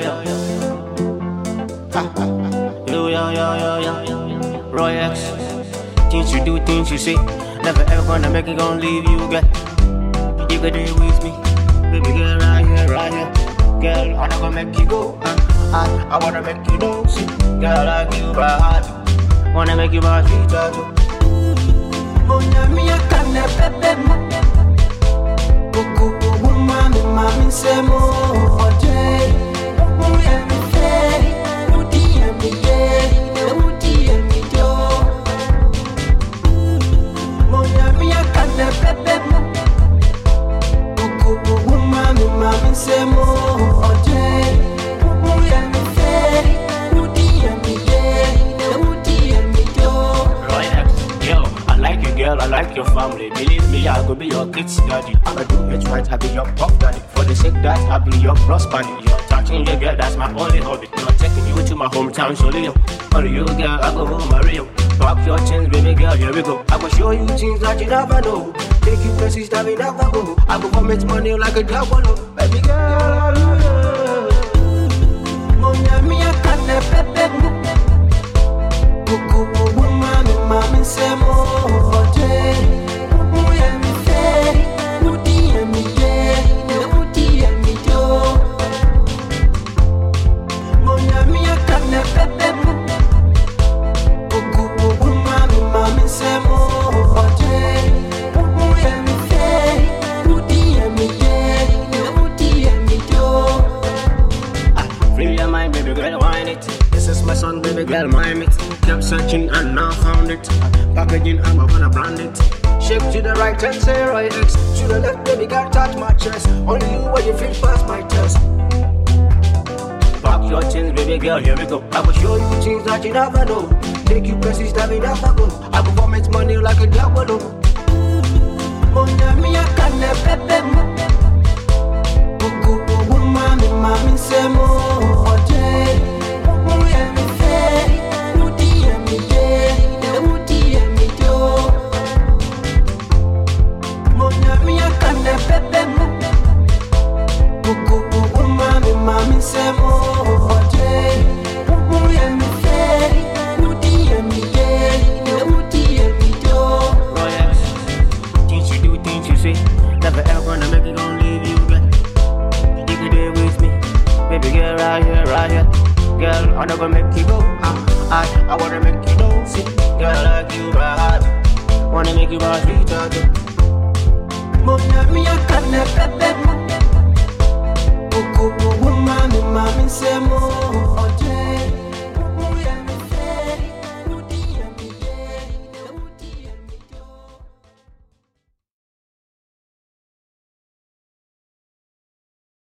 yo. Yo, yo, yo, yo, yo. Things you do, things you say. Never ever gonna make it gonna leave you, girl. You could do with me. Baby girl, right here, right here. Girl, I'm not gonna make you go. Uh, I, I wanna make you know, see. Girl, like you, right. Wanna make you my sweetheart, family. Believe me, I could be your kids' daddy. I'ma do it right, I be your pop daddy. For the sake that I be your cross buddy. You're touching the girl, that's my only hobby. You're taking you to my hometown, surely. For you, girl, I go home, Mario. Pop your chins, baby girl, here we go. I will show you things that you never know. Take you places that we never go. I go vomit money like a diabolo. Baby girl, Onyamia kane pepe mo baby girl, mime it. Kept searching and now found it. Packaging, I'm gonna brand it. Shake to the right and say right X. To the left, baby girl, touch my chest. Only you when you feel past my chest. Pop your chins, baby girl, here we go. I will show you things that you never know. Take you places that we never go. I will vomit money like a diabolo. Right here, right here. Girl, I'ma make you go. I, I, I wanna make you know. See, girl, like you, right. Wanna make you my sweetheart, too. Onyamia kane pepe mo Kuku